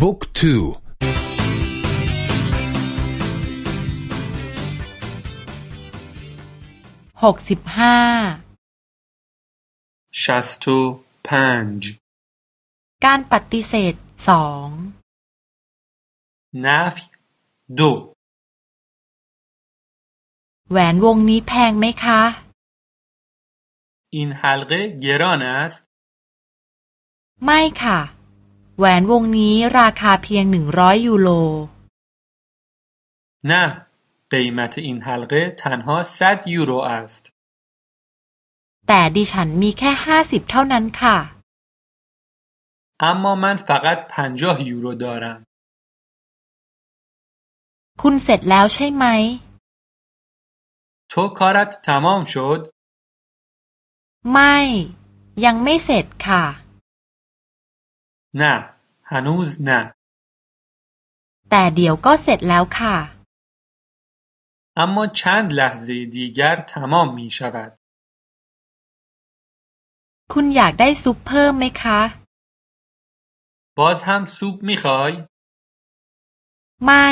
บุ๊กทูหกสิบห้าชัสตูพันจ์การปฏิเสธสองนาฟดูแหวนวงนี้แพงไหมคะ อินฮัลเกเยรอนสไม่ค่ะ แหวนวงนี้ราคาเพียงหนึ่งร้อยยูโร نه قیمت این حلقه تنها 100 یورو است แต่ดิฉันมีแค่ห้าสิบเท่านั้นค่ะ اما من فقط 50 یورو دارم คุณเสร็จแล้วใช่ไหม تو کارت تمام شد ไม่ ยังไม่เสร็จค่ะ نه هنوز نه แต่เดี๋ยวก็เสร็จแล้วค่ะ اما چند لحظه دیگر تمام می شود คุณอยากได้ซุปเพิ่มไหมคะ باز هم سوپ می خوای؟ ไม่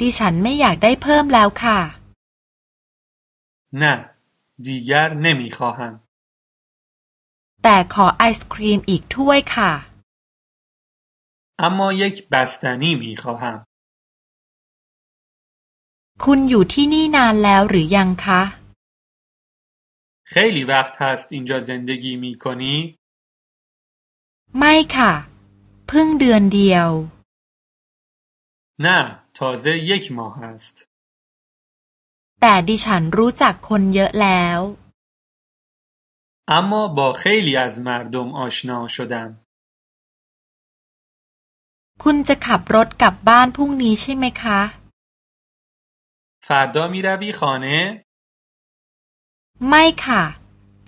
ดิฉันไม่อยากได้เพิ่มแล้วค่ะ نه دیگر نمی خواهم แต่ขอไอศครีมอีกถ้วยค่ะ اما یک بستنی می خواهم คุณอยู่ที่นี่นานแล้วหรือยังคะ خیلی وقت هست اینجا زندگی می کنی؟ ไม่ค่ะ เพิ่งเดือนเดียว نه تازه یک ماه است แต่ดิฉันรู้จักคนเยอะแล้ว اما با خیلی از مردم آشنا شدم คุณจะขับรถกลับบ้านพรุ่งนี้ใช่ไหมคะ فردا می روی خانه؟ ไม่ค่ะ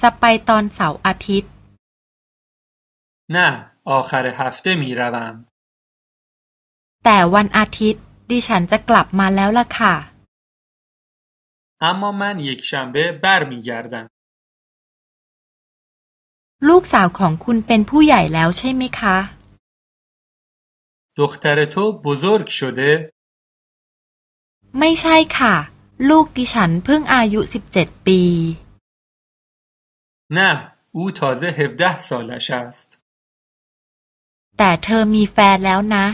จะไปตอนเสาร์อาทิตย์ نه آخر هفته می روم แต่วันอาทิตย์ ดิฉันจะกลับมาแล้วล่ะค่ะ اما من یک شنبه بر می گردم ลูกสาวของคุณเป็นผู้ใหญ่แล้วใช่ไหมคะ دختر تو بزرگ شده؟ ไม่ใช่ค่ะ ลูกดิฉันเพิ่งอายุสิบเจ็ดปี نه او تازه 17 سالش است แต่เธอมีแฟนแล้วนะ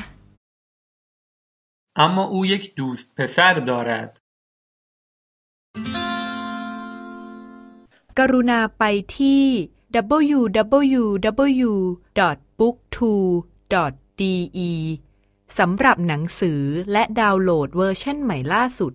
اما او یک دوست پسر دارد กรุณาไปที่ ดีอีสำหรับหนังสือและดาวน์โหลดเวอร์ชันใหม่ล่าสุด